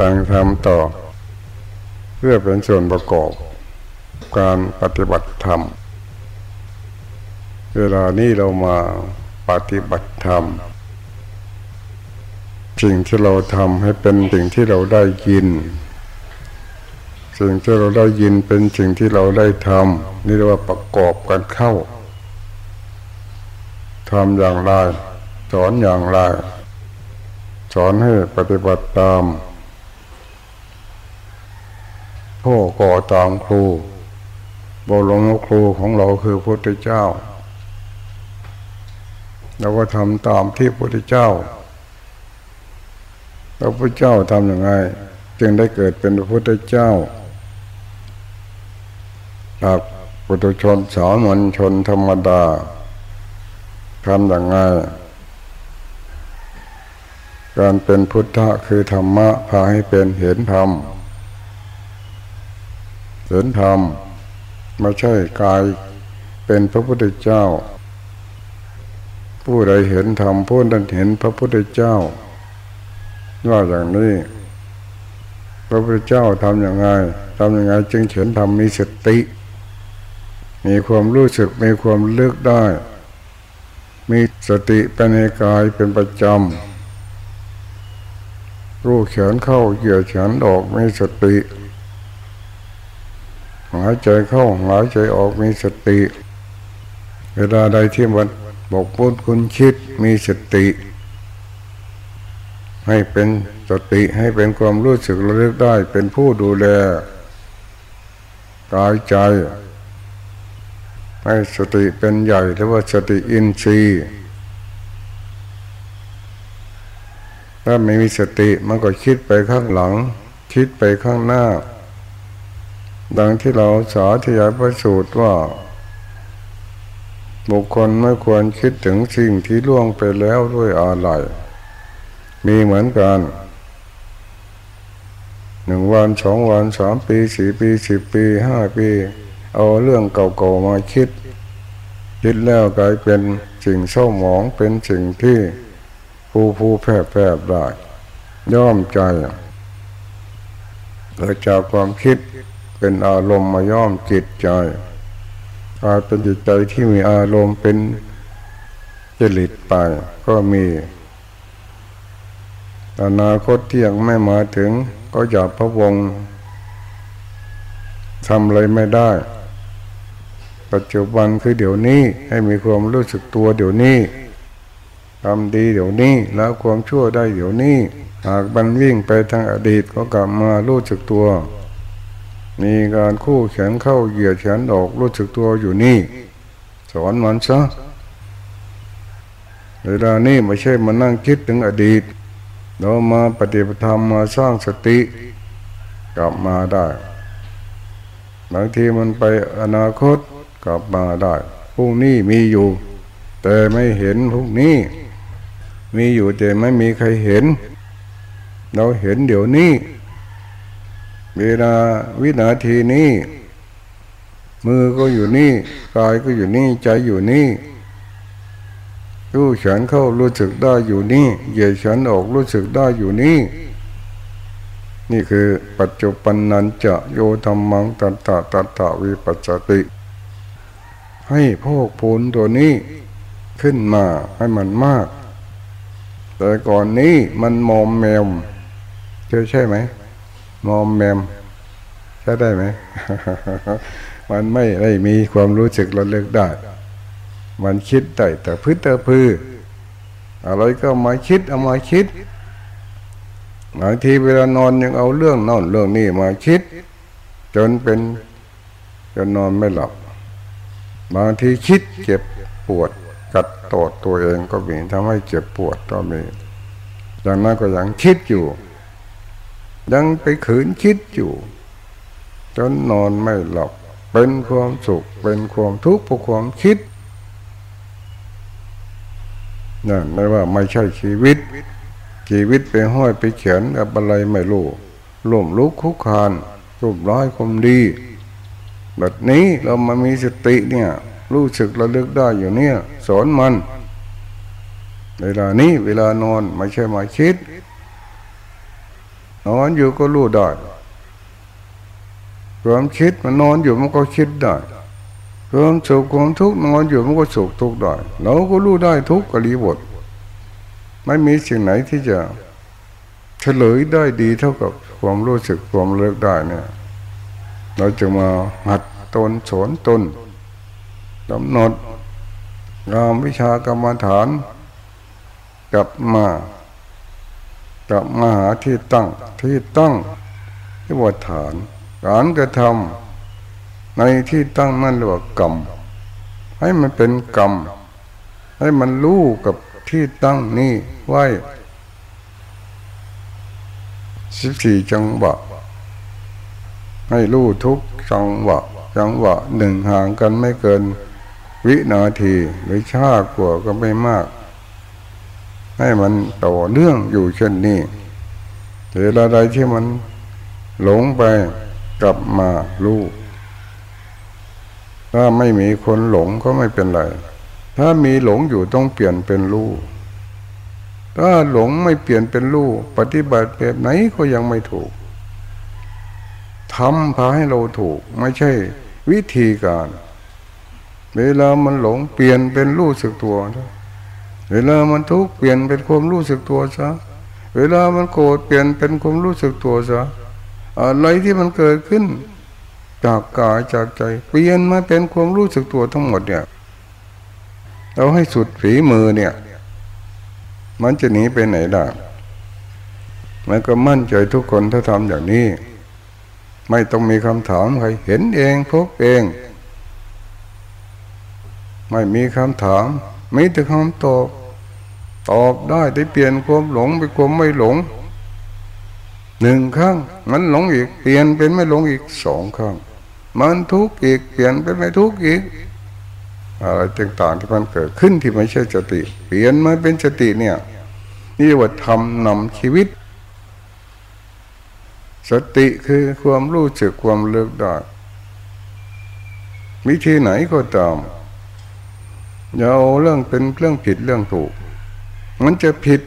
ต่างทำต่อ เพื่อเป็นส่วนประกอบการปฏิบัติธรรม เวลานี้เรามาปฏิบัติธรรม สิ่งที่เราทำให้เป็นสิ่งที่เราได้ยิน สิ่งที่เราได้ยินเป็นสิ่งที่เราได้ทำนี่เรียกว่าประกอบกันเข้าทำอย่างไรสอนอย่างไรสอนให้ปฏิบัติตาม พ่อก่อตามครูบรมครูของเราคือพระพุทธเจ้าเราก็ทำตามที่พระพุทธเจ้าพระพุทธเจ้าทำอย่างไรจึงได้เกิดเป็นพระพุทธเจ้าจากปุถุชนสามัญชนธรรมดาทำอย่างไรการเป็นพุทธะคือธรรมะพาให้เป็นเห็นธรรม เห็นธรรมไม่ใช่กายเป็นพระพุทธเจ้า ผู้ใดเห็นธรรมผู้นั้นเห็นพระพุทธเจ้า ว่าอย่างนี้ พระพุทธเจ้าทำอย่างไรทำอย่างไรจึงเห็นธรรมมีสติ มีความรู้สึกมีความเลือกได้ มีสติเป็นในกายเป็นประจำรู้เขียนเข้าเหยื่อเขียนออกมีสติ หายใจเข้าหายใจออกมีสติ เวลาใดที่มันบกพูดคุณคิดมีสติ ให้เป็นสติให้เป็นความรู้สึกระลึกได้ เป็นผู้ดูแลกายใจ ให้สติเป็นใหญ่เรียกว่าสติอินทรีย์ถ้าไม่มีสติมันก็คิดไปข้างหลัง คิดไปข้างหน้า ดังที่เราสาธยายประสูตรว่า บุคคลไม่ควรคิดถึงสิ่งที่ล่วงไปแล้วด้วยอะไรมีเหมือนกันหนึ่งวันสองวันสามปีสี่ปีสิบปีห้าปี เอาเรื่องเก่าๆมาคิด คิดแล้วกลายเป็นสิ่งเศร้าหมองเป็นสิ่งที่ผู้ผู้แพร่แพร่ได้ย่อมใจเกิดจากความคิด เป็นอารมณ์มาย่อมจิตใจกลายเป็นจิตใจที่มีอารมณ์เป็นจริตไปก็มีอนาคตที่ยังไม่มาถึงก็อยาพะวงทำอะไรไม่ได้ ปัจจุบันคือเดี๋ยวนี้ให้มีความรู้สึกตัวเดี๋ยวนี้ทำดีเดี๋ยวนี้แล้วความชั่วได้เดี๋ยวนี้ หากบันวิ่งไปทางอดีตก็กลับมารู้สึกตัว มีการคู่แขนเข้าเหยียดแขนออกรู้สึกตัวอยู่นี่ สอนมันซะเวลานี้ไม่ใช่มานั่งคิดถึงอดีต เรามาปฏิบัติธรรมมาสร้างสติ กลับมาได้บางทีมันไปอนาคตกลับมาได้พรุ่งนี้มีอยู่ แต่ไม่เห็นพรุ่งนี้ มีอยู่แต่ไม่มีใครเห็น เราเห็นเดี๋ยวนี้ เวลาวินาทีนี้ มือก็อยู่นี่กายก็อยู่นี่ใจอยู่นี่รู้ฉันเข้ารู้สึกได้อยู่นี่เหยียดฉันออกรู้สึกได้อยู่นี่ นี่คือปัจจุบันนันจะโยธรรมังตัตตะตัตตะวิปัสสติ ให้พวกพูนตัวนี้ขึ้นมาให้มันมาก แต่ก่อนนี้มันมอมแมมเจอใช่ไหมมอมแมม ใช่ได้ไหมมันไม่ได้มีความรู้สึกระลึกได้ มันคิดได้แต่พื้นแต่พื้นอะไรก็มาคิดเอามาคิดบางทีเวลานอนยังเอาเรื่องนอนเรื่องนี้มาคิด จนเป็นจนนอนไม่หลับ บางทีคิดเจ็บปวด กัดตอดตัวเองก็มีทำให้เจ็บปวดก็มีอย่างนั้นก็ยังคิดอยู่ ยังไปขืนคิดอยู่ จนนอนไม่หลับเป็นความสุข เป็นความทุกข์เพราะความคิดนั่นไม่ว่าไม่ใช่ชีวิต ชีวิตไปห้อยไปเขียนกับอะไรไม่รู้ล่มลุกคุกคานรูปร้อยคมดีแบบนี้เรามามีสติเนี่ย รู้สึกระลึกได้อยู่เนี่ย สอนมัน เวลานี้เวลานอนไม่ใช่มาคิด นอนอยู่ก็รู้ได้ ความคิดมันนอนอยู่มันก็คิดได้ความสุขความทุกข์นอนอยู่มันก็สุขทุกข์ได้เราก็รู้ได้ทุกกรีบทไม่มีสิ่งไหนที่จะเฉลยได้ดีเท่ากับความรู้สึกความเลิกได้เนี่ย เราจะมาหัดตนสอนตนกำหนดงามวิชากรรมฐาน กลับมากลับมาหาที่ตั้งที่ตั้งที่วัดฐาน การกระทำในที่ตั้งนั่นเรียกว่ากรรม ให้มันเป็นกรรม ให้มันรู้กับที่ตั้งนี้ไว้สิบสี่จังหวะให้รู้ทุกจังหวะ จังหวะหนึ่งห่างกันไม่เกิน วินาทีหรือช้ากว่าก็ไม่มาก ให้มันต่อเนื่องอยู่เช่นนี้เวลาใดที่มันหลงไป กลับมารู้ถ้าไม่มีคนหลงก็ไม่เป็นไร ถ้ามีหลงอยู่ต้องเปลี่ยนเป็นรู้ถ้าหลงไม่เปลี่ยนเป็นรู้ปฏิบัติแบบไหนก็ยังไม่ถูกทำพาให้เราถูก ไม่ใช่วิธีการ เวลามันหลงเปลี่ยนเป็นรู้สึกตัว เวลามันทุกข์เปลี่ยนเป็นความรู้สึกตัวซะ เวลามันโกรธเปลี่ยนเป็นความรู้สึกตัวซะ อะไรที่มันเกิดขึ้น จากกายจากใจเปลี่ยนมาเป็นความรู้สึกตัวทั้งหมดเนี่ยเราให้สุดฝีมือเนี่ย มันจะหนีไปไหนได้มันก็มั่นใจทุกคนถ้าทำอย่างนี้ ไม่ต้องมีคำถามใครเห็นเองพบเอง ไม่มีคำถามไมีแต่คำตอบ ตอบได้ได้เปลี่ยนความหลงเป็นความไม่หลง หนึ่งครั้งมันหลงอีกเปลี่ยนเป็นไม่หลงอีกสองครั้ง มันทุกข์อีกเปลี่ยนเป็นไม่ทุกข์อีกอะไรต่างๆที่มันเกิดขึ้นที่ไม่ใช่สติ เปลี่ยนมาเป็นสติเนี่ยนี่ว่าทำนำชีวิต สติคือความรู้สึกความเลือกได้วิธีไหนก็ตามอย่าเอาเรื่องเป็นเรื่องผิดเรื่องถูก มันจะผิด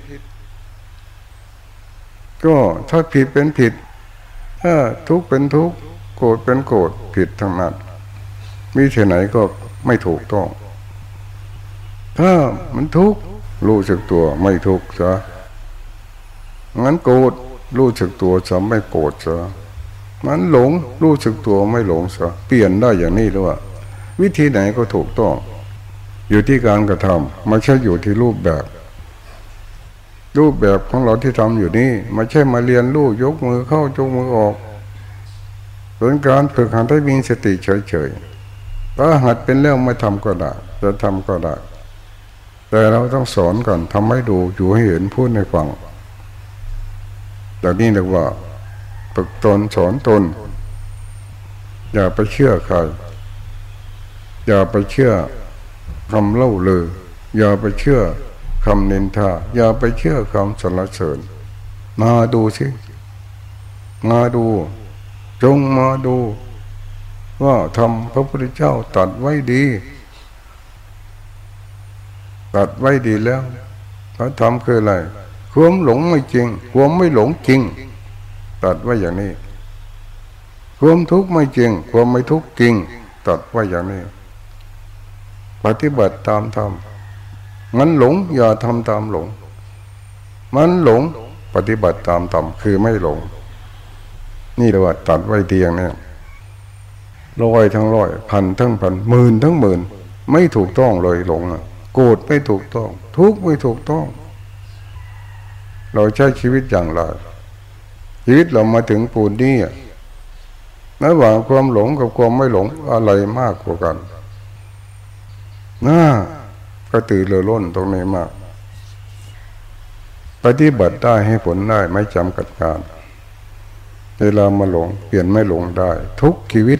ก็ถ้าผิดเป็นผิด ถ้าทุกเป็นทุกโกรธเป็นโกรธผิดทั้งนั้นวิธีไหนก็ไม่ถูกต้อง ถ้ามันทุกรู้สึกตัวไม่ทุกซะงั้นโกรธรู้สึกตัวจะไม่โกรธซะมันหลงรู้สึกตัวไม่หลงซะเปลี่ยนได้อย่างนี้หรือว่า วิธีไหนก็ถูกต้อง อยู่ที่การกระทำไม่ใช่อยู่ที่รูปแบบ รูปแบบของเราที่ทำอยู่นี่ไม่ใช่มาเรียนรู้ยกมือเข้ายกมือออกเป็นการฝึกหัดให้มีสติเฉยๆถ้าหัดเป็นแล้วไม่ทำก็ได้จะทำก็ได้แต่เราต้องสอนก่อนทำให้ดูอยู่ให้เห็นพูดในฟังอย่างนี้เรียกว่าฝึกตนสอนตน อย่าไปเชื่อใคร อย่าไปเชื่อคำเล่าเลยอย่าไปเชื่อ คำนินทา อย่าไปเชื่อคำสรรเสริญ มาดูสิมาดู จงมาดู ว่าทำพระพุทธเจ้าตัดไว้ดี ตัดไว้ดีแล้วพระธรรมคืออะไรความหลงไม่จริงความไม่หลงจริง ตัดไว้อย่างนี้ความทุกข์ไม่จริง ความไม่ทุกข์จริง ตัดไว้อย่างนี้ ปฏิบัติตามธรรม มันหลงอย่าทำตามหลง มันหลงปฏิบัติตามธรรมคือไม่หลง นี่เรียกว่าตัดไว้ดีย่างนี้ร้อยทั้งร้อยพันทั้งพันหมื่นทั้งหมื่น ไม่ถูกต้องเลยหลงอะโกรธไม่ถูกต้อง ทุกข์ไม่ถูกต้อง เราใช้ชีวิตอย่างไรชีวิตเรามาถึงปูนนี้ระหว่างความหลงกับความไม่หลงอะไรมากกว่ากันน่า กระตือรือร้นตรงนี้มาก ปฏิบัติได้ให้ผลได้ไม่จำกัดการ เวลามาหลง เปลี่ยนไม่หลงได้ ทุกชีวิต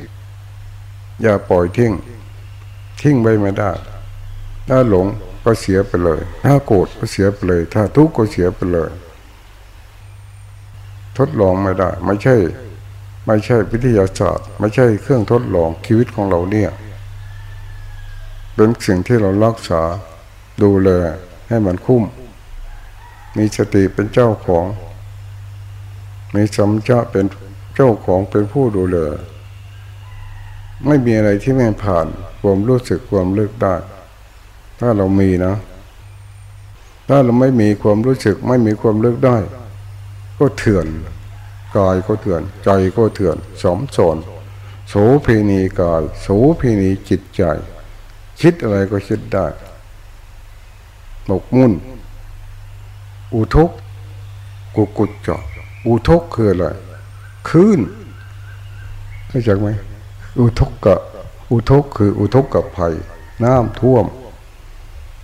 อย่าปล่อยทิ้ง ทิ้งไปไม่ได้ ถ้าหลงก็เสียไปเลย ถ้าโกรธก็เสียไปเลย ถ้าทุกข์ก็เสียไปเลย ทดลองไม่ได้ ไม่ใช่ ไม่ใช่วิทยาศาสตร์ ไม่ใช่เครื่องทดลองชีวิตของเราเนี่ย เป็นสิ่งที่เรารักษาดูแลให้มันคุ้ม มีสติเป็นเจ้าของ มีสัมจะเป็นเจ้าของเป็นผู้ดูแลไม่มีอะไรที่ไม่ผ่านความรู้สึกความเลือกได้ ถ้าเรามีนะ ถ้าเราไม่มีความรู้สึกไม่มีความเลือกได้ ก็เถื่อนกายก็เถื่อน ใจก็เถื่อนสมสนโสเพณีกายโสเพณีจิตใจ คิดอะไรก็คิดได้หมกมุ่น อุทกกุกุจจาอุทกคืออะไรคืนเข้าใจไหมอุทกกะอุทกคืออุทกกับภัย น้ำท่วม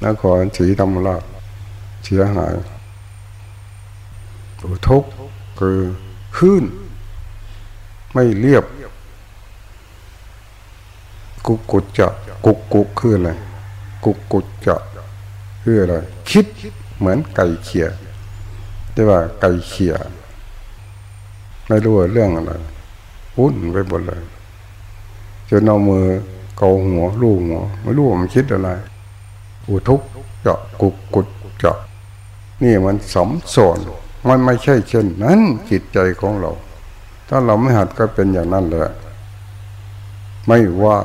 นครศรีธรรมราชเสียหาย อุทกคือขึ้น ไม่เรียบ กุกกุจจะ กุกกุกคืออะไรกุกกุจจะคืออะไรคิดเหมือนไก่เขี่ยแต่ว่าไก่เขี่ยไม่รู้เรื่องอะไรวุ่นไปหมดเลยจนเอามือเกาหัวลูกหัวไม่รู้มันคิดอะไร อุทุกเจาะกุกกุดเจาะนี่มันสมสอนมันไม่ใช่เช่นนั้นจิตใจของเรา ถ้าเราไม่หัดก็เป็นอย่างนั้นเลยไม่ว่า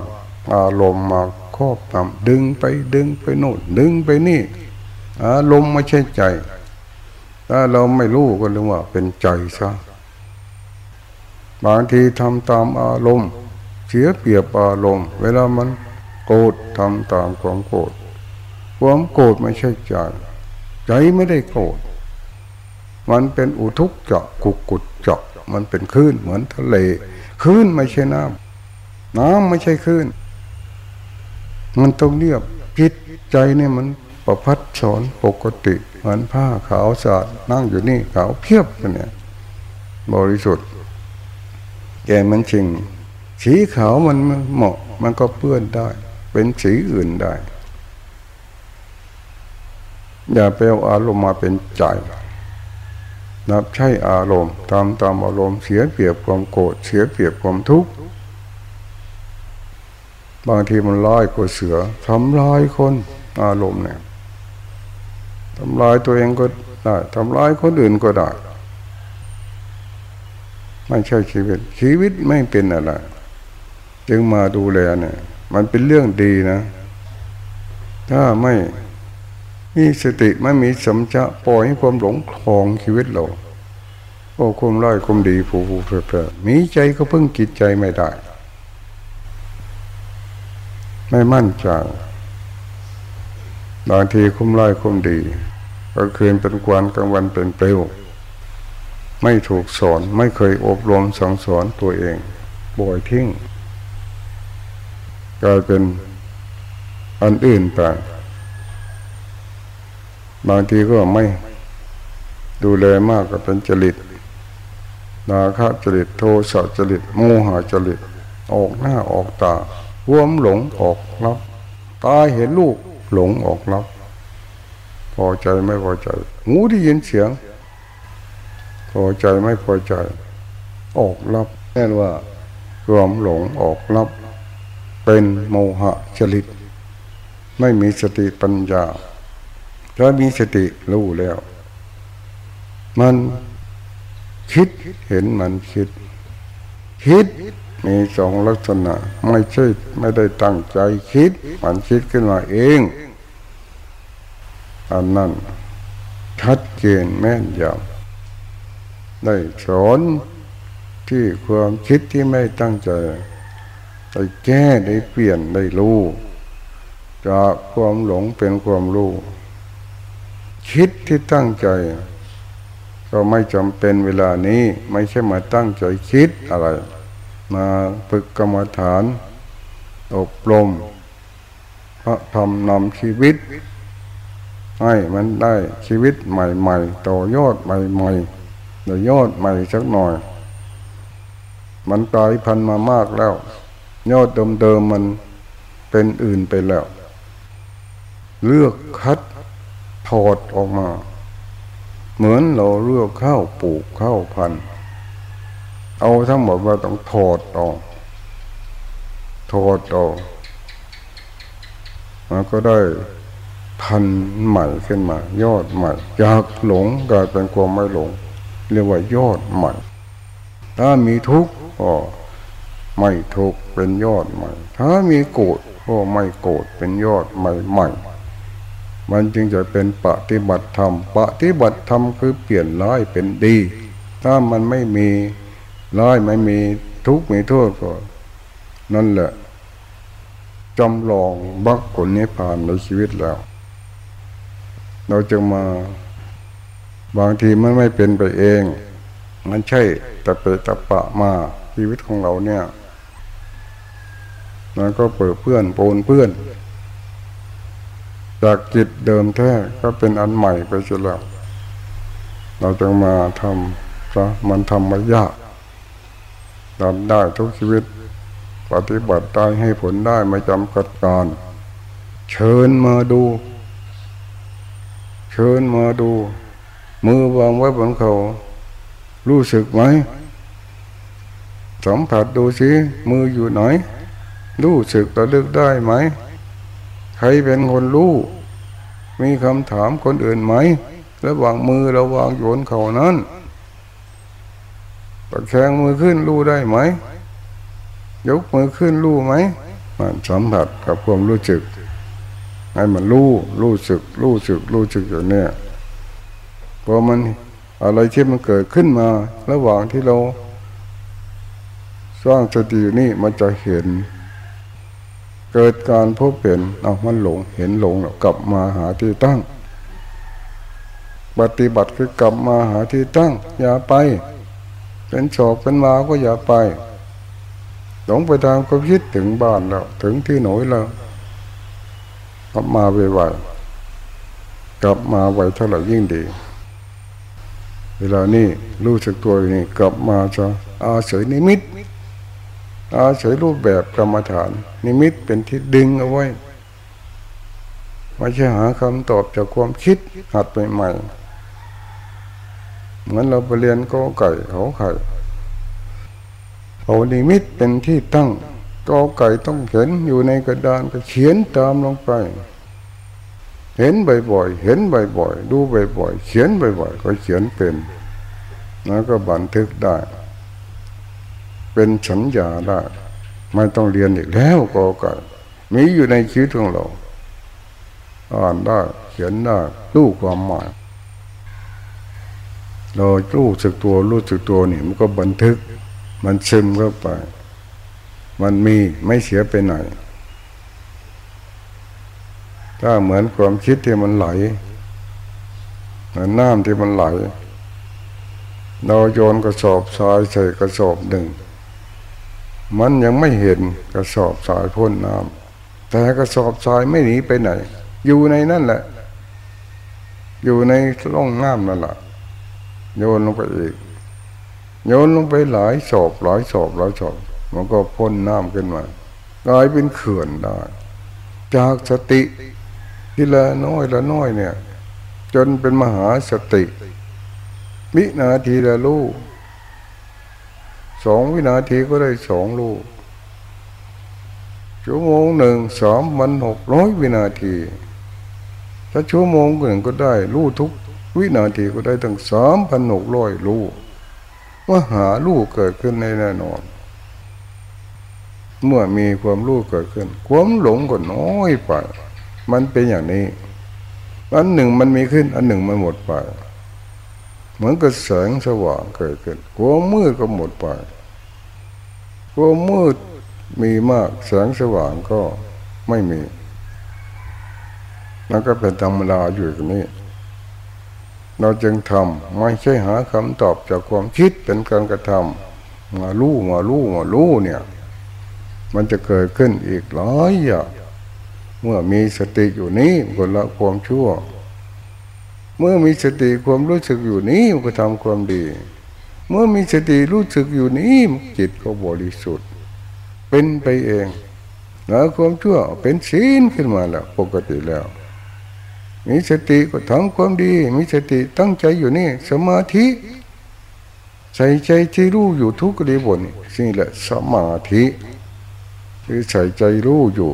อารมณ์มาครอบงำดึงไปดึงไปโน่นดึงไปนี่อารมณ์ไม่ใช่ใจ ถ้าเราไม่รู้ก็เรียกว่าเป็นใจซะบางทีทำตามอารมณ์ เสียเปรียบอารมณ์ เวลามันโกรธทำตามความโกรธความโกรธไม่ใช่ใจใจไม่ได้โกรธมันเป็นอุทุกเจาะกุกกุดเจาะมันเป็นคลื่นเหมือนทะเลคลื่นไม่ใช่น้ำน้ำไม่ใช่คลื่น มันต้องเรียบจิตใจเนี่ยมันประพัดสอนปกติเหมือนผ้าขาวสะอาดนั่งอยู่นี่ขาวเพียบเนี่ย บริสุทธิ์แกมันจริง สีขาวมันเหมาะ มันก็เปื้อนได้ เป็นสีอื่นได้ อย่าไปเอาอารมณ์มาเป็นใจนับใช้อารมณ์ตามตามอารมณ์เสียเปรียบความโกรธเสียเปรียบความทุกข์ บางทีมันร้ายกว่าเสือทำลายคนอารมณ์เนี่ยทำลายตัวเองก็ได้ทำลายคนอื่นก็ได้ไม่ใช่ชีวิต ชีวิตไม่เป็นอะไร จึงมาดูแลเนี่ย มันเป็นเรื่องดีนะ ถ้าไม่มีสติไม่มีสัมจะปล่อยให้ความหลงคลองชีวิตเราโอ้คุมร้อยคุมดีผูผูเพลเพลมีใจก็พึ่งกิจใจไม่ได้ ไม่มั่นใจบางทีคุ้มร้อยคุ้มดีก็คืนเป็นกวนกลางวันเป็นเปลวไม่ถูกสอนไม่เคยอบรมสั่งสอนตัวเองบ่อยทิ้งกลายเป็นอันอื่นไปบางทีก็ไม่ดูแลมากก็เป็นจริตนาคาจริตโทสะจริตโมหะจริต ออกหน้าออกตา ว่วมหลงออกรับตาเห็นลูกหลงออกรับ พอใจไม่พอใจหูได้ยินเสียง พอใจไม่พอใจ ออกรับแน่ว่าความหลงออกรับ เป็นโมหะจริต ไม่มีสติปัญญาถ้ามีสติรู้แล้ว มันคิดเห็นมันคิด คิด มีสองลักษณะไม่ใช่ไม่ได้ตั้งใจคิด มันคิดขึ้นมาเอง อันนั้นชัดเจนแม่นยำได้สอนที่ความคิดที่ไม่ตั้งใจได้แก้ได้เปลี่ยนได้รู้จากความหลงเป็นความรู้คิดที่ตั้งใจ ก็ไม่จำเป็นเวลานี้ ไม่ใช่มาตั้งใจคิดอะไร มาฝึกกรรมฐาน อบรม พระธรรมนำชีวิต ให้มันได้ชีวิตใหม่ๆต่อยอดใหม่ๆต่อยอดใหม่สักหน่อย มันตายพันมามากแล้ว ยอดเดิมๆมันเป็นอื่นไปแล้ว เลือกคัดถอดออกมา เหมือนเราเลือกข้าวปลูกข้าวพันธุ์ เอาทั้งหมดว่าต้องถอดออกถอดออกมันก็ได้พันใหม่ขึ้นมา ยอดใหม่จากหลงกลายเป็นความไม่หลง เรียกว่ายอดใหม่ ถ้ามีทุกข์ก็ไม่ทุกข์เป็นยอดใหม่ ถ้ามีโกรธก็ไม่โกรธเป็นยอดใหม่ใหม่มันจึงจะเป็นปฏิบัติธรรม ปฏิบัติธรรมคือเปลี่ยนร้ายเป็นดี ถ้ามันไม่มี ร้ายไม่มีทุกข์มีโทษก็ นั่นแหละจำลองบักผลนิพพานในชีวิตแล้ว เราจะมา บางทีมันไม่เป็นไปเอง มันใช่แต่เปตะปะมาชีวิตของเราเนี่ยมันก็เปิดเพื่อนโปนเพื่อน จากจิตเดิมแท้ก็เป็นอันใหม่ไปเสียแล้ว เราจะมาทำซะมันทำมายาก ทำได้ทุกชีวิต ปฏิบัติได้ให้ผลได้ไม่จำกัดการ เชิญมาดู เชิญมาดู มือวางไว้บนเขา รู้สึกไหมสัมผัสดูสิมืออยู่ไหน รู้สึกระลึกได้ไหม ใครเป็นคนรู้ มีคำถามคนอื่นไหมระหว่างมือระหว่างโยนเขานั้น ตะแคงมือขึ้นรู้ได้ไหม ยกมือขึ้นรู้ไหมมันสัมผัสกับความรู้สึกให้มันรู้รู้สึก รู้สึก รู้สึกอยู่เนี่ยพอมันอะไรที่มันเกิดขึ้นมา ระหว่างที่เราสร้างสติอยู่นี่มันจะเห็น เกิดการพบเห็นเอามันหลงเห็นหลงแล้วกลับมาหาที่ตั้ง ปฏิบัติคือกลับมาหาที่ตั้ง อย่าไป เป็นโศกเป็นมาก็อย่าไป หลงไปทางก็คิดถึงบ้านแล้ว ถึงที่หน่แล้วกลับมาไวๆกลับมาไวเท่าไหร่ยิ่งดี เวลานี้รู้สึกตัวนี่กลับมาจะอาศัยนิมิต อาศัยรูปแบบกรรมฐาน นิมิตเป็นที่ดึงเอาไว้ไม่ใช่หาคำตอบจากความคิดหัดใหม่ๆ เหมือนเราไปเรียนก็ไก่เขาไข่เอานิมิตเป็นที่ตั้งก็ไก่ต้องเห็นอยู่ในกระดานก็เขียนตามลงไป เห็นบ่อยๆเห็นบ่อยๆดูบ่อยๆเขียนบ่อยๆก็เขียนเป็นแล้วก็บันทึกได้ เป็นฉันยาได้ไม่ต้องเรียนอีกแล้วก็ไก่มีอยู่ในชีวิตของเรา อ่านได้เขียนได้รู้ความหมาย เรารู้สึกตัวรู้สึกตัวนี่มันก็บันทึก มันซึมเข้าไป มันมีไม่เสียไปไหน ถ้าเหมือนความคิดที่มันไหลเหมือนน้ำที่มันไหล เราโยนกระสอบทรายใส่กระสอบหนึ่ง มันยังไม่เห็นกระสอบทรายพ่นน้ำแต่กระสอบทรายไม่หนีไปไหน อยู่ในนั่นแหละ อยู่ในร่องน้ำนั่นแหละ โยนลงไปอีก โยนลงไปหลายศอบหลายศอบหลายศอบมันก็พ่นน้ำขึ้นมากลายเป็นเขื่อนได้ จากสติทีละน้อยละน้อยเนี่ย จนเป็นมหาสติวินาทีละลูกสองวินาทีก็ได้สองลูกชั่วโมงหนึ่งสามวันหกร้อยวินาที ถ้าชั่วโมงหนึ่งก็ได้ ลูกทุก วินาทีก็ได้ตั้งสามพันหกร้อยลูกว่าหาลูกเกิดขึ้นในแน่นอน เมื่อมีความรู้เกิดขึ้น ความหลงก็น้อยไป มันเป็นอย่างนี้ อันหนึ่งมันมีขึ้น อันหนึ่งมันหมดไป เหมือนกับแสงสว่างเกิดขึ้นความมืดก็หมดไปความมืดมีมากแสงสว่างก็ไม่มีนั่นก็เป็นธรรมดาอยู่ตรงนี้ เราจึงทำไม่ใช่หาคำตอบจากความคิดเป็นการกระทำมาลู่มาลู่มาลู่เนี่ย มันจะเกิดขึ้นอีกหลายอย่างเมื่อมีสติอยู่นี้ก็ละความชั่ว เมื่อมีสติความรู้สึกอยู่นี้ก็ทำความดี เมื่อมีสติรู้สึกอยู่นี้จิตก็บริสุทธิ์ เป็นไปเองแล้วความชั่วเป็นศีลขึ้นมาแล้ว ปกติแล้ว มีสติก็ทำความดี มีสติตั้งใจอยู่นี่ สมาธิใส่ใจที่รู้อยู่ทุกรีบนสิ่งแหละสมาธิคือใส่ใจรู้อยู่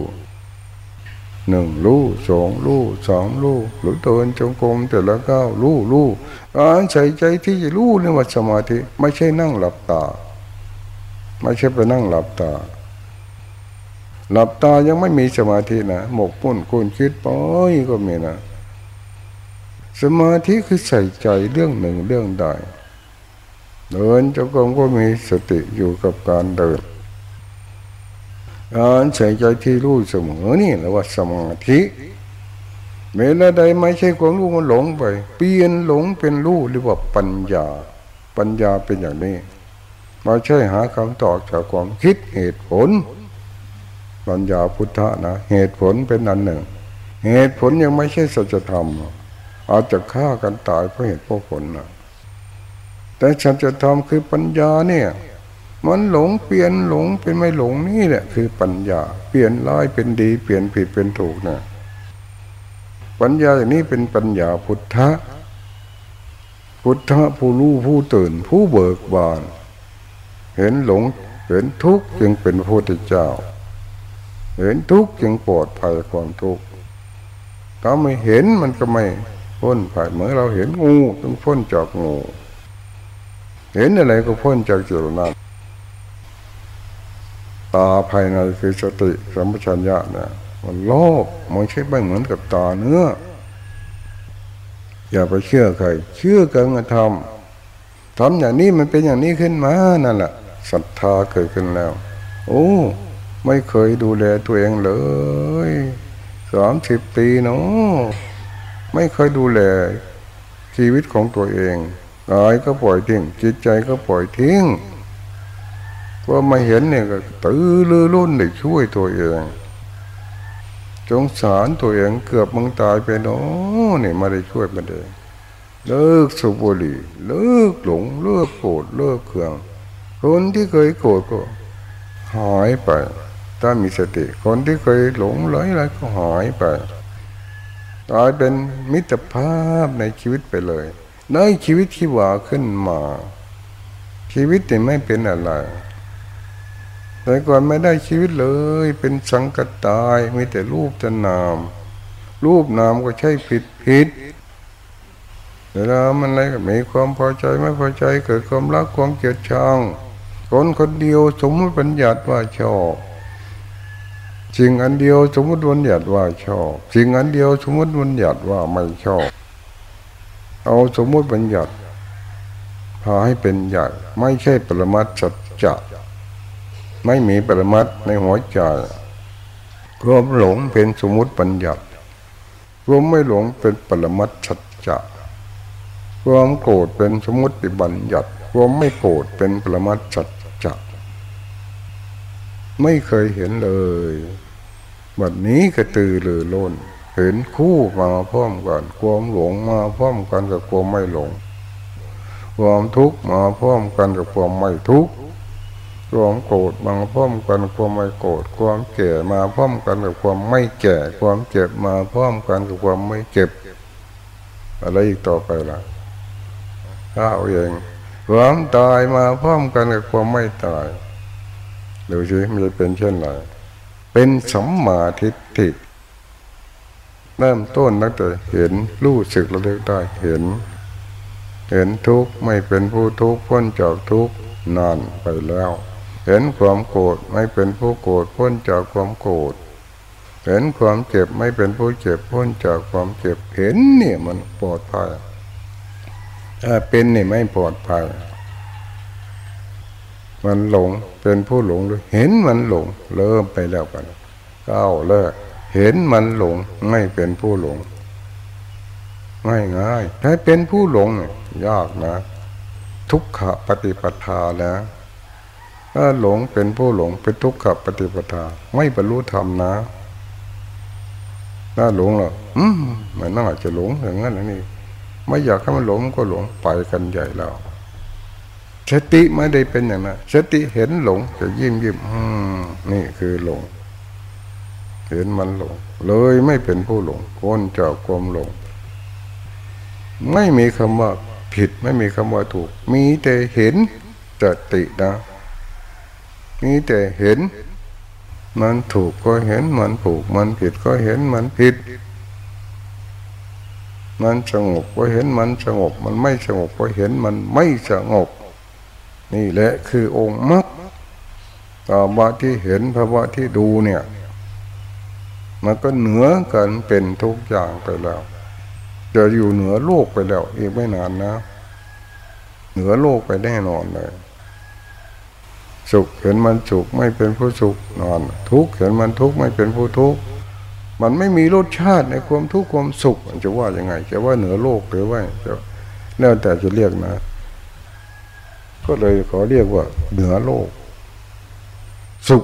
หนึ่งรู้สองรู้สามรู้หรือเดินจงกรมแต่ละก้าวรู้รู้การใส่ใจที่จะรู้เรียกว่าสมาธิ ไม่ใช่นั่งหลับตา ไม่ใช่ไปนั่งหลับตา หลับตายังไม่มีสมาธินะหมกปุ่นคุณคิดไปก็มีนะ สมาธิคือใส่ใจเรื่องหนึ่งเรื่องใดเดินจงกรมก็มีสติอยู่กับการเดินการใส่ใจที่รู้เสมอนี่แหละว่าสมาธิเมื่อใดไม่ใช่ความรู้มันหลงไป เปลี่ยนหลงเป็นรู้เรียกว่าปัญญา ปัญญาเป็นอย่างนี้ไม่ใช่หาคำตอบจากความคิดเหตุผล ปัญญาพุทธะนะเหตุผลเป็นอันหนึ่ง เหตุผลยังไม่ใช่สัจธรรม อาจจะฆ่ากันตายเพราะเหตุเพราะผลนะแต่สันจธรรมคือปัญญาเนี่ย มันหลงเปลี่ยนหลงเป็นไม่หลงนี่แหละคือปัญญา เปลี่ยนร้ายเป็นดี เปลี่ยนผิดเป็นถูกนะปัญญาอย่างนี้เป็นปัญญาพุทธะพุทธะผู้รู้ผู้ตื่น ผู้เบิกบาน เห็นหลงเห็นทุกข์จึงเป็นพระพุทธเจ้า เห็นทุกข์จึงปลอดภัยความทุกข์ถ้าไม่เห็นมันก็ไม่ พ้นภัยเหมือนเราเห็นงูต้องพ้นจากงูเห็นอะไรก็พ้นจากจุลนั้นตาภายในคือสติสัมปชัญญะเนี่ยมันโลภมันใช่ไม่เหมือนกับตาเนื้อ อย่าไปเชื่อใคร เชื่อกันมาทำทำอย่างนี้มันเป็นอย่างนี้ขึ้นมานั่นแหละศรัทธาเกิดขึ้นแล้ว โอ้ไม่เคยดูแลตัวเองเลยสามสิบปีเนาะ ไม่เคยดูแลชีวิตของตัวเองกายก็ปล่อยทิ้งจิตใจก็ปล่อยทิ้งพอมาเห็นเนี่ยก็ตื้อลือรุ่นได้ช่วยตัวเองจงสารตัวเองเกือบมึงตายไปเนาะเนี่ยมาได้ช่วยมันเองเลิกสุบุรีเลิกหลงเลิกโกรธเลิกเคือง คนที่เคยโกรธก็หายไป ถ้ามีสติ คนที่เคยหลงไหลอะไรก็หายไป กลายเป็นมิตรภาพในชีวิตไปเลยในชีวิตที่ว่าขึ้นมา ชีวิตนี่ไม่เป็นอะไรแต่ก่อนไม่ได้ชีวิตเลย เป็นสังกัดตายมีแต่รูปจะนาม รูปนามก็ใช่ผิดผิดเวลามันอะไรก็มีความพอใจไม่พอใจ เกิดความรักความเกลียดชังคนคนเดียวสมมติบัญญัติว่าชอบ สิ่งอันเดียวสมมติบัญญัติว่าชอบสิ่งอันเดียวสมมติบัญญัติว่าไม่ชอบ เอาสมมติบัญญัติพาให้เป็นใหญ่ไม่ใช่ปรมัตสัจจะไม่มีปรมัตในหัวใจความหลงเป็นสมมติปัญญัติความไม่หลงเป็นปรมัตสัจจะความโกรธเป็นสมมติบัญญัติความไม่โกรธเป็นปรมัตสัจ ไม่เคยเห็นเลยวันนี้กระตือรือร้นเห็นคู่มาพร้อมกันความหลงมาพร้อมกันกับความไม่หลง ความทุกข์มาพร้อมกันกับความไม่ทุกข์ความโกรธมาพร้อมกันความไม่โกรธความแก่มาพร้อมกันกับความไม่แก่ ความเจ็บมาพร้อมกันกับความไม่เจ็บ อะไรอีกต่อไปล่ะข้าวเองความตายมาพร้อมกันกับความไม่ตาย ดูสิมันจะเป็นเช่นไรเป็นสัมมาทิฏฐิเริ่มต้นตั้งแต่เห็นรู้สึกระลึกได้เห็น เห็นทุกข์ไม่เป็นผู้ทุกข์พ้นจากทุกข์นานไปแล้ว เห็นความโกรธไม่เป็นผู้โกรธพ้นจากความโกรธเห็นความเจ็บไม่เป็นผู้เจ็บพ้นจากความเจ็บเห็นเนี่ยมันปลอดภัยถ้าเป็นนี่ไม่ปลอดภัย มันหลงเป็นผู้หลงด้วยเห็นมันหลง เริ่มไปแล้วกันก้าวเลิกเห็นมันหลงไม่เป็นผู้หลงง่ายง่ายถ้าเป็นผู้หลงยากนะ ทุกขปฏิปทาแล้วถ้าหลงเป็นผู้หลงเป็นทุกขปฏิปทา ไม่บรรลุธรรมนะถ้าหลงหรออืมมันน่าจะหลงอย่างนั้นอย่างนี้ไม่อยากให้มันหลงก็หลงไปกันใหญ่แล้ว สติไม่ได้เป็นอย่างนั้นสติเห็นหลงจะยิ้มยิ้มอืมนี่คือหลง เห็นมันหลง เลยไม่เป็นผู้หลงคนจากความหลง ไม่มีคำว่าผิดไม่มีคำว่าถูก มีแต่เห็นสตินะ มีแต่เห็น มันถูกก็เห็นมันถูก มันผิดก็เห็นมันผิด มันสงบก็เห็นมันสงบ มันไม่สงบก็เห็นมันไม่สงบ นี่แหละคือองค์มรรคภาวะที่เห็นภาวะที่ดูเนี่ย มันก็เหนือกันเป็นทุกอย่างไปแล้ว จะอยู่เหนือโลกไปแล้ว อีกไม่นานนะ เหนือโลกไปแน่นอนเลย สุขเห็นมันสุขไม่เป็นผู้สุขนอน ทุกข์เห็นมันทุกข์ไม่เป็นผู้ทุกข์มันไม่มีรสชาติในความทุกข์ความสุขจะว่ายังไง จะว่าเหนือโลกหรือว่าจะแล้วแต่จะเรียกนะ ก็เลยขอเรียกว่า เหนือโลก สุข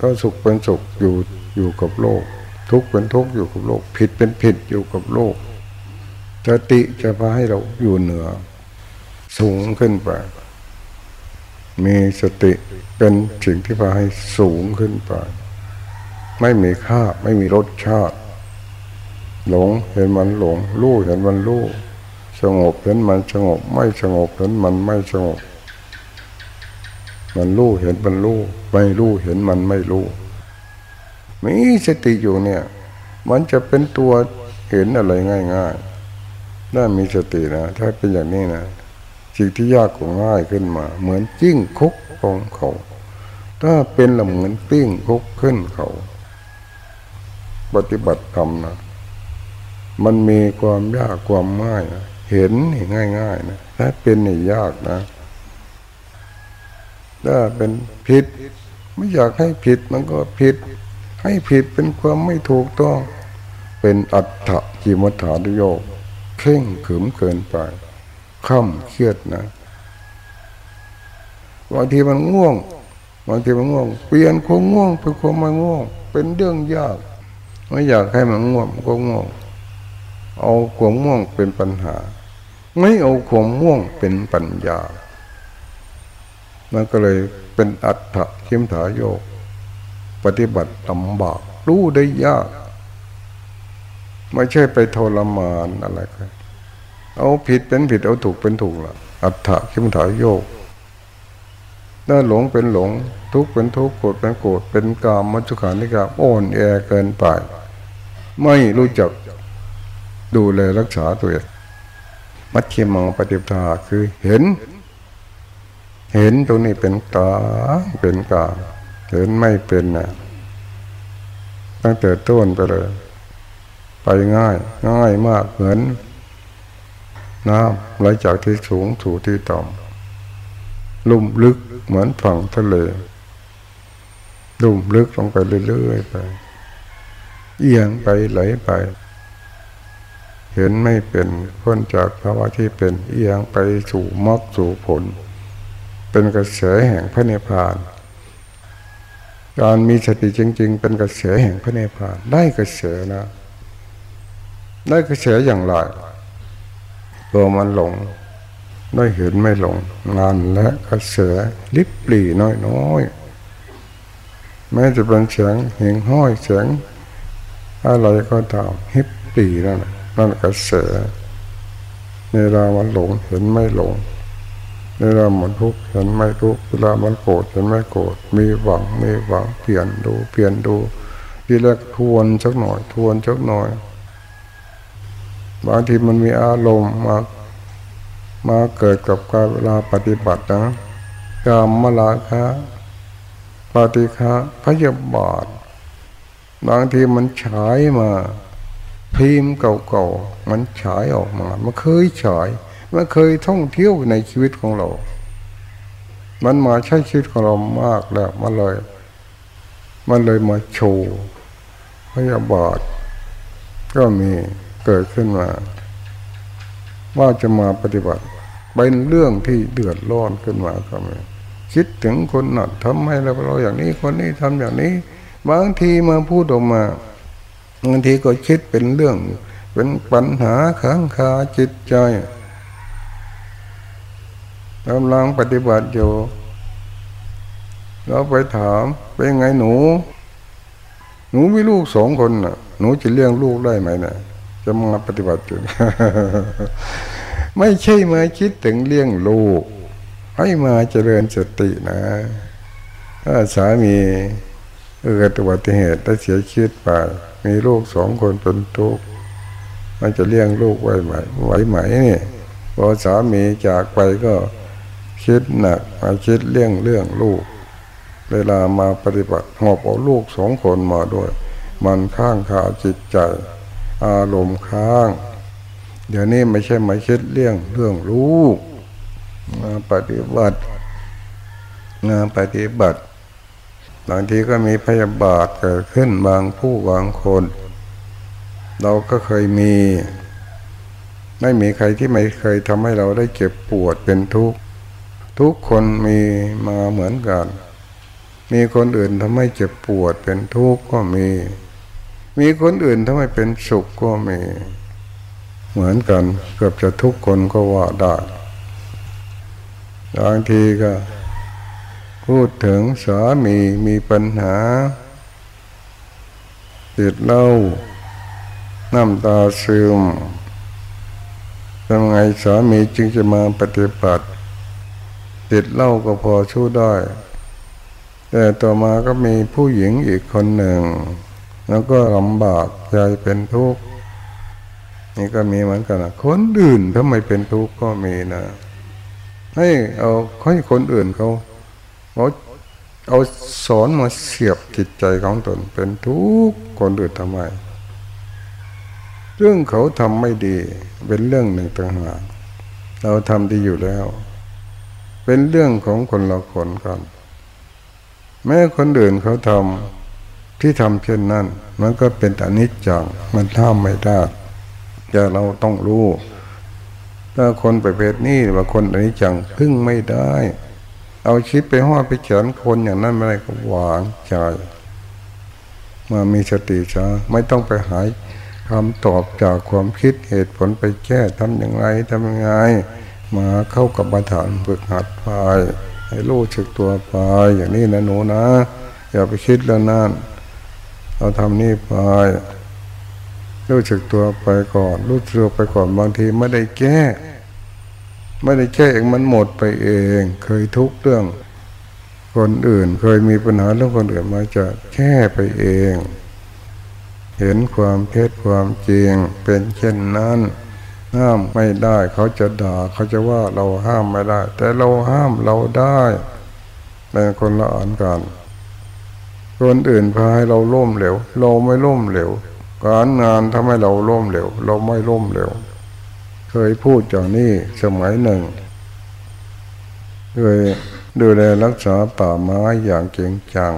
ก็สุขเป็นสุขอยู่อยู่กับโลก ทุกข์เป็นทุกข์อยู่กับโลก ผิดเป็นผิดอยู่กับโลกสติจะพาให้เราอยู่เหนือ สูงขึ้นไป มีสติเป็นสิ่งที่พาให้สูงขึ้นไป ไม่มีค่าไม่มีรสชาติ หลงเห็นมันหลงรู้เห็นมันรู้สงบเห็นมันสงบ ไม่สงบเห็นมันไม่สงบ มันรู้เห็นมันรู้ไม่รู้เห็นมันไม่รู้มีสติอยู่เนี่ย มันจะเป็นตัวเห็นอะไรง่ายๆน่ามีสตินะถ้าเป็นอย่างนี้นะสิ่งที่ยากก็ง่ายขึ้นมา เหมือนจิ้งคุกของเขา ถ้าเป็นละเหมือนปิ้งคุกขึ้นเขา ปฏิบัติธรรมนะมันมีความยากความง่ายนะเห็นง่ายง่ายนะถ้าเป็นนี่ยากนะ ถ้าเป็นผิด ไม่อยากให้ผิดมันก็ผิด ให้ผิดเป็นความไม่ถูกต้อง เป็นอัตถจิมถานุโยกเข่งขืมเกินไปค่ำเครียดนะบางทีมันง่วงบางทีมันง่วง เปลี่ยนความง่วงเป็นความไม่ง่วง เป็นเรื่องยาก ไม่อยากให้มันง่วงก็ง่วง เอาความง่วงเป็นปัญหา ไม่เอาความง่วงเป็นปัญญา มันก็เลยเป็นอัตถะเข้มถาโยก ปฏิบัติลำบากรู้ได้ยาก ไม่ใช่ไปทรมานอะไรกันเอาผิดเป็นผิดเอาถูกเป็นถูกละอัฏฐะขิมถายโยกถ้าหลงเป็นหลง ทุกเป็นทุกโกรธเป็นโกรธเป็นกามมัจจุขานิกาอ่อนแอเกินไป ไม่รู้จักดูแลรักษาตัวเองมัชฌิมังปฏิปทาคือเห็น เห็นตรงนี้เป็นตาเป็นกาเห็นไม่เป็นนะตั้งแต่ต้นไปเลย ไปง่าย ง่ายมากเหมือนน้ำไหลจากที่สูงสู่ที่ต่ำลุ่มลึกเหมือนฝั่งทะเลลุ่มลึกลงไปเรื่อยๆไป เอียงไปไหลไป เห็นไม่เป็นพ้นจากภาวะที่เป็นเอียงไปสู่มรรคสู่ผล เป็นกระแสแห่งพระเนพานการมีสติจริง ๆ เป็นกระแสแห่งพระเนพานได้กระแสนะได้กระแสอย่างไรตัวมันหลงได้เห็นไม่หลงงานและกระแสลิบปลีน้อยน้อยแม้จะเป็นเสียงเหงห้อยเสียงอะไรก็ตามฮิปปลีนั่นนั่นกระแสในเวลามันหลงเห็นไม่หลง เวลามันทุกข์เห็นไม่ทุกข์เวลามันโกรธเห็นไม่โกรธมีหวังมีหวังเปลี่ยนดูเปลี่ยนดูทีแรกทวนสักหน่อยทวนสักหน่อยบางทีมันมีอารมณ์มามาเกิดกับการเวลาปฏิบัตินะกามมลาคะปฏิฆะพยาบาทบางทีมันฉายมาพิมพ์เก่าๆมันฉายออกมา มันเคยฉาย มันเคยท่องเที่ยวในชีวิตของเรา มันมาใช้ชีวิตของเรามากแล้วมันเลย มันเลยมาโชว์พยาบาท ก็มีเกิดขึ้นมา ว่าจะมาปฏิบัติ เป็นเรื่องที่เดือดร้อนขึ้นมาก็มีคิดถึงคนหนักทำให้เราเราอย่างนี้คนนี้ทำอย่างนี้ บางทีมาพูดออกมาบางทีก็คิดเป็นเรื่อง เป็นปัญหาข้างคาจิตใจ กำลังปฏิบัติอยู่ เราไปถามเป็นไงหนู หนูมีลูกสองคนน่ะ หนูจะเลี้ยงลูกได้ไหมนะ่ะ จะมาปฏิบัติอยู่ไม่ใช่มาคิดถึงเลี้ยงลูก ให้มาเจริญสตินะถ้าสามีเกิดอุบัติเหตุได้เสียชีวิตไปมีลูกสองคนเป็นทุกข์มันจะเลี้ยงลูกไว้ไหมไหวไหมนี่พอสามีจากไปก็ คิดหนักมาคิดเลี้ยงเรื่องลูก เวลามาปฏิบัติหอบเอาลูกสองคนมาด้วย มันข้างขาจิตใจ อารมณ์ค้าง เดี๋ยวนี้ไม่ใช่ม่คิดเรื่องเรื่องรู้มาปฏิบัติงานปฏิบัติบางทีก็มีพยาบาทเกิดขึ้นบางผู้บางคน เราก็เคยมี ไม่มีใครที่ไม่เคยทำให้เราได้เจ็บปวดเป็นทุกข์ ทุกคนมีมาเหมือนกัน มีคนอื่นทำให้เจ็บปวดเป็นทุกข์ก็มี มีคนอื่นทำให้เป็นสุขก็มี เหมือนกัน เกือบจะทุกคนก็ว่าได้บางทีก็ พูดถึงสามีมีปัญหาติดเล้าน้ำตาซึมทำไงสามีจึงจะมาปฏิบัติ ติดเหล้าก็พอชู้ได้ แต่ต่อมาก็มีผู้หญิงอีกคนหนึ่ง แล้วก็ลำบากใจเป็นทุกข์นี่ก็มีเหมือนกันนะคนอื่นทำไมเป็นทุกข์ก็มีนะ ให้เอาให้คนอื่นเขาเขาเอาสอนมาเสียบจิตใจของตน เป็นทุกข์คนอื่นทำไม เรื่องเขาทำไม่ดี เป็นเรื่องหนึ่งต่างหากเราทำดีอยู่แล้ว เป็นเรื่องของคนละคนกัน แม้คนอื่นเขาทำที่ทำเช่นนั้น มันก็เป็นอนิจจังมันท่ามไม่ได้แต่เราต้องรู้ถ้าคนประเภทนี้ว่าคนอนิจจังพึ่งไม่ได้ เอาชิดไปห่อไปเขียนคนอย่างนั้นไม่ได้ก็หวานใจมามีสติซะไม่ต้องไปหายคำตอบจากความคิดเหตุผลไปแก้ทำอย่างไรทำยังไง มาเข้ากับบาฐานฝึกหัดไปให้รู้สึกตัวไปอย่างนี้นะหนูนะ อย่าไปคิดแล้วนั่นเราทำนี่ไปรู้สึกตัวไปก่อน รู้สึกไปก่อนบางทีไม่ได้แก้ ไม่ได้แก้เองมันหมดไปเอง เคยทุกเรื่อง คนอื่นเคยมีปัญหาเรื่องคนอื่นมาจะแก้ไปเอง เห็นความเพศความจริงเป็นเช่นนั้น ห้ามไม่ได้ เขาจะด่าเขาจะว่าเราห้ามไม่ได้ แต่เราห้ามเราได้เป็นคนละอ่านกันคนอื่นพาให้เราล่มเหลวเราไม่ล่มเหลวการงานทำให้เราล่มเหลวเราไม่ล่มเหลวเคยพูดอย่างนี้สมัยหนึ่งเคยดูแลรักษาป่าไม้อย่างจริงจัง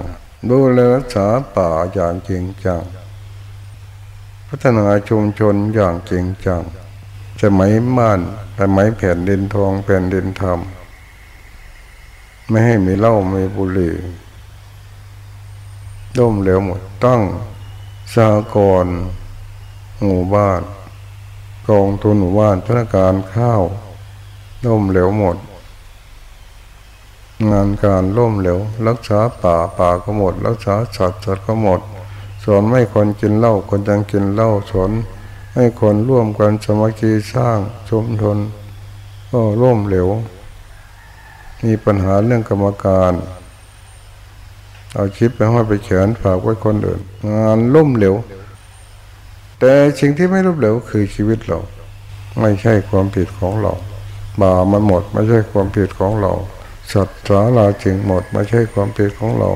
ดูแลรักษาป่าอย่างจริงจัง พัฒนาชุมชนอย่างจริงจัง สมัยม่านสมัยแผ่นดินทองแผ่นดินธรรม ไม่ให้มีเหล้าไม่บุหรี่ร่มเหลวหมดตั้งสากรหมู่บ้านกองทุนหมู่บ้านธนาคารข้าวร่มเหลวหมด งานการร่มเหลว รักษาป่าป่าก็หมด รักษาสัตว์สัตว์ก็หมดสอนไม่คนกินเหล้าคนยังกินเหล้าสอน ให้คนร่วมกันสมัคคีสร้างชุมชนก็ร่วมเหลว มีปัญหาเรื่องกรรมการ เอาชิปไปห้อยไปเขียนฝากไว้คนอื่น งานล่มเหลว แต่สิ่งที่ไม่ล่มเหลวคือชีวิตเรา ไม่ใช่ความผิดของเราบามันหมด ไม่ใช่ความผิดของเราสัตว์สาราจึงหมด ไม่ใช่ความผิดของเรา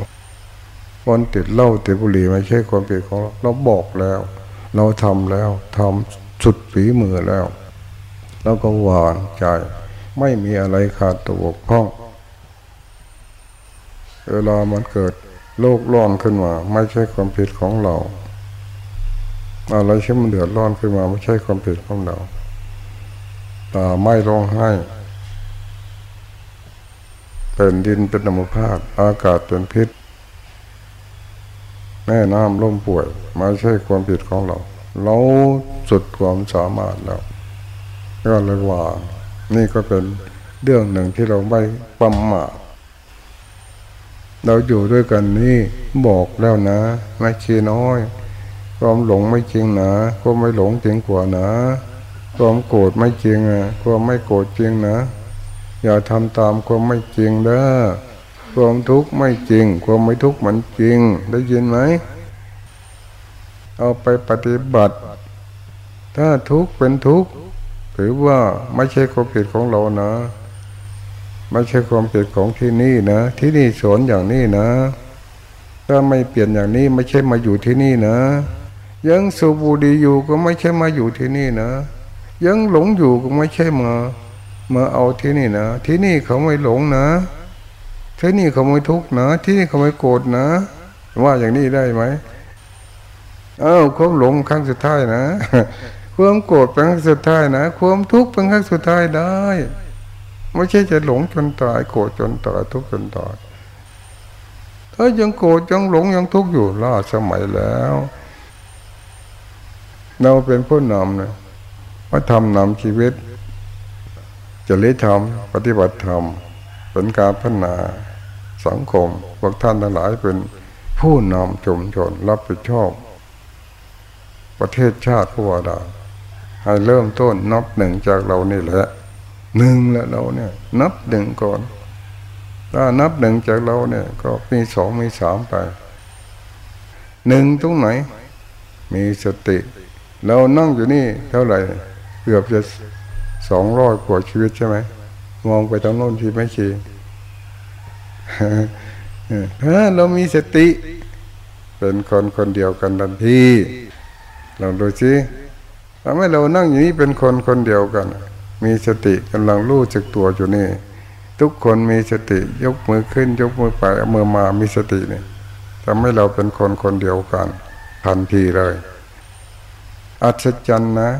คนติดเหล้าติดบุหรี่ไม่ใช่ความผิดของเราเราบอกแล้ว เราทำแล้วทำสุดฝีมือแล้ว แล้วก็หวานใจ ไม่มีอะไรขาดตัวบกพร่อง เวลามันเกิดโลกร้อนขึ้นมา ไม่ใช่ความผิดของเราอะไรที่มันเดือดร้อนขึ้นมาไม่ใช่ความผิดของเราตาไม่ร้องไห้เป็นดินเป็นธรรมภาพอากาศเป็นพิษ แม่น้ำล่มป่วยไม่ใช่ความผิดของเรา เราสุดความสามารถแล้วก็เลยว่า นี่ก็เป็นเรื่องหนึ่งที่เราไม่ประมาทเราอยู่ด้วยกันนี่บอกแล้วนะไม่ชีน้อย ความหลงไม่จริงนะความไม่หลงจริงกว่านะความโกรธไม่จริงอะความไม่โกรธจริงนะ อย่าทำตามความไม่จริงเด้อ ความทุกข์ไม่จริง ความไม่ทุกข์มันจริง ได้ยินไหม เอาไปปฏิบัติ ถ้าทุกข์เป็นทุกข์ถือว่าไม่ใช่ความผิดของเรานะ ไม่ใช่ความผิดของที่นี่นะ ที่นี่สอนอย่างนี้นะ ถ้าไม่เปลี่ยนอย่างนี้ไม่ใช่มาอยู่ที่นี่นะ ยังสูบบุหรี่อยู่ก็ไม่ใช่มาอยู่ที่นี่นะ ยังหลงอยู่ก็ไม่ใช่มามาเอาที่นี่นะ ที่นี่เขาไม่หลงนะ ที่นี่เขาไม่ทุกข์นะที่นี่เขาไม่โกรธนะ ว่าอย่างนี้ได้ไหมเอ้าความหลงครั้งสุดท้ายนะความโกรธเป็นครั้งสุดท้ายนะความทุกข์เป็นครั้งสุดท้ายได้ไม่ใช่จะหลงจนตายโกรธจนตายทุกข์จนตายถ้ายังโกรธยังหลงยังทุกข์อยู่ล่าสมัยแล้ว เราเป็นผู้นำนะว่าทำนำชีวิตจะริธรรมปฏิบัติธรรม เป็นการพัฒนาสังคมพวกท่านทั้งหลายเป็นผู้นำชุมชนรับผิดชอบ ประเทศชาติผู้ว่าดาให้เริ่มต้นนับหนึ่งจากเรานี่แหละหนึ่งแล้วเราเนี่ย นับหนึ่งก่อน ถ้านับหนึ่งจากเราเนี่ย ก็มีสองมีสามไปหนึ่งตรงไหน มีสติ เรานั่งอยู่นี่เท่าไหร่ เกือบจะสองร้อยกว่าชีวิตใช่ไหม มองไปทางโน้นที่ไม่ชีถ้าเรามีสติ เป็นคนคนเดียวกันทันทีลองดูสิทำให้เรานั่งอยู่นี่เป็นคนคนเดียวกัน มีสติกำลังรู้จักตัวอยู่นี่ ทุกคนมีสติยกมือขึ้น ยกมือไปเอามือมามีสตินี่ทำให้เราเป็นคนคนเดียวกันทันทีเลยอัศจรรย์นะ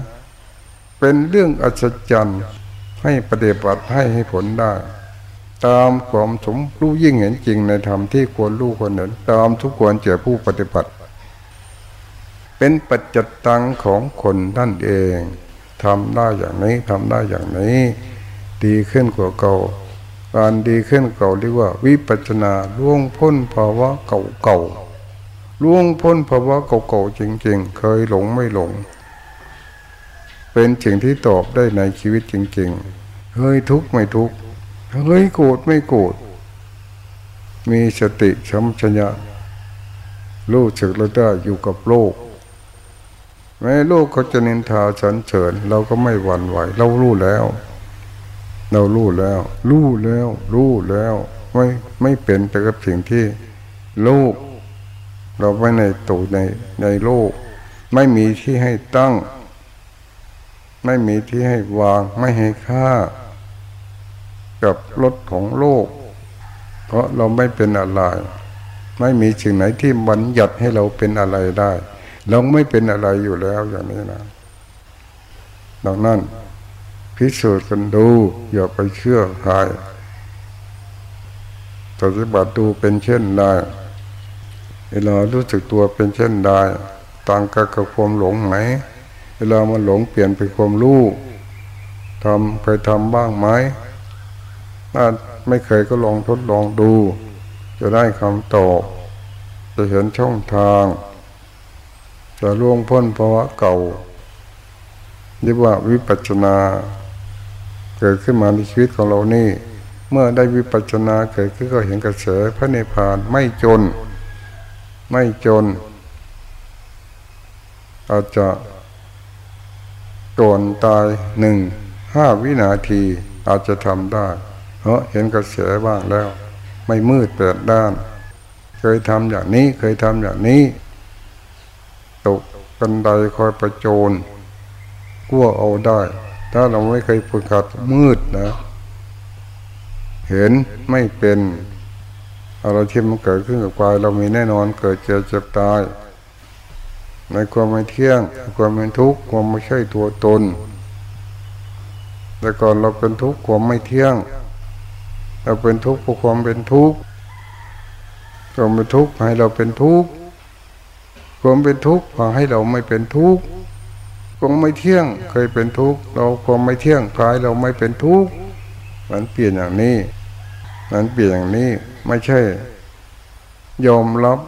เป็นเรื่องอัศจรรย์ ให้ปฏิบัติให้ให้ผลได้ ตามความสมรู้ยิ่งเห็นจริงในธรรมที่ควรรู้ควรเห็นตามทุกควรเจอผู้ปฏิบัติ เป็นปัจจตังของคนท่านเองทำได้อย่างนี้ทำได้อย่างนี้ ดีขึ้นกว่าเก่าการดีขึ้นเก่าเรียกว่า วิปัจนาล่วงพ้นภาวะเก่าเก่าล่วงพ้นภาวะเก่าเก่าจริง ๆ เคยหลงไม่หลง เป็นสิ่งที่ตอบได้ในชีวิตจริงๆ เฮ้ยทุกข์ไม่ทุกข์ เฮ้ยโกรธไม่โกรธ มีสติชัมชัญญะรู้สึกเราได้อยู่กับโลก แม้โลกเขาจะนินทาสันเสริญเราก็ไม่หวั่นไหว เรารู้แล้ว เรารู้แล้ว รู้แล้ว รู้แล้ว ไม่ไม่เป็นแต่กับสิ่งที่โลก เราไม่ในตัวในในโลก ไม่มีที่ให้ตั้ง ไม่มีที่ให้วางไม่ให้ค่า กับรถของโลก เพราะเราไม่เป็นอะไร ไม่มีสิ่งไหนที่บัญญัติให้เราเป็นอะไรได้ เราไม่เป็นอะไรอยู่แล้วอย่างนี้นะดังนั้นพิสูจน์กันดู อย่าไปเชื่อใครปฏิบัติดูเป็นเช่นใดเวลารู้สึกตัวเป็นเช่นใดต่างกับความหลงไหม เวลามันหลงเปลี่ยนเป็นความรู้ทำเคยทำบ้างไหมถ้าไม่เคยก็ลองทดลองดู จะได้คำตอบ จะเห็นช่องทาง จะล่วงพ้นภาวะเก่าเรียกว่าวิปัจนา เกิดขึ้นมาในชีวิตของเรานี่ เมื่อได้วิปัจจนาเกิดขึ้นก็เห็นกระแสพระเนพานไม่จน ไม่จน อาจจะ ก่อนตายหนึ่งห้าวินาทีอาจจะทำได้เพราะเห็นกระแสบ้างแล้ว ไม่มืดเปิดด้าน เคยทำอย่างนี้เคยทำอย่างนี้ ตกกันไดคอยประโจนกลัวเอาได้ ถ้าเราไม่เคยฝึกหัดมืดนะ เห็นไม่เป็นอะไรที่มันเกิดขึ้นกับกาย เรามีแน่นอนเกิดเจ็บเจ็บตาย ในความไม่เที่ยงความเป็นทุกข์ความไม่ใช่ตัวตน แต่ก่อนเราเป็นทุกข์ความไม่เที่ยง เราเป็นทุกข์เพราะความเป็นทุกข์ความเป็นทุกข์ให้เราเป็นทุกข์ความเป็นทุกข์พาให้เราไม่เป็นทุกข์ความไม่เที่ยงเคยเป็นทุกข์เราความไม่เที่ยงพายเราไม่เป็นทุกข์มันเปลี่ยนอย่างนี้มันเปลี่ยนอย่างนี้ไม่ใช่ ยอมรับ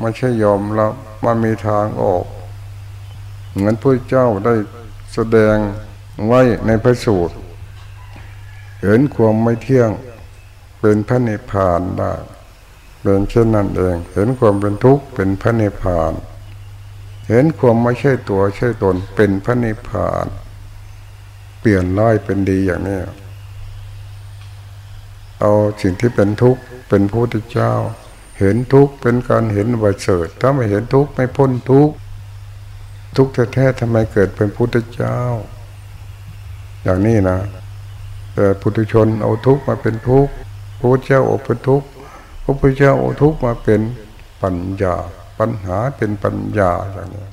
ไม่ใช่ยอมรับมันมีทางออก เหมือนพระเจ้าได้แสดงไว้ในพระสูตร เห็นความไม่เที่ยงเป็นพระนิพพานได้เป็นเช่นนั้นเอง เห็นความเป็นทุกข์เป็นพระนิพพาน เห็นความไม่ใช่ตัวใช่ตนเป็นพระนิพพาน เปลี่ยนร้ายเป็นดีอย่างนี้เอาสิ่งที่เป็นทุกข์เป็นพระพุทธเจ้า เห็นทุกข์เป็นการเห็นว่าเสดถ้าไม่เห็นทุกข์ไม่พ้นทุกข์ทุกข์แท้ๆทำไมเกิดเป็นพุทธเจ้า อย่างนี้นะ แต่พุทุชนเอาทุกข์มาเป็นทุกข์พระพุทธเจ้าเอาเป็นทุกข์พระพุทธเจ้าเอาทุกข์มาเป็นปัญญา ปัญหาเป็นปัญญาอย่างนี้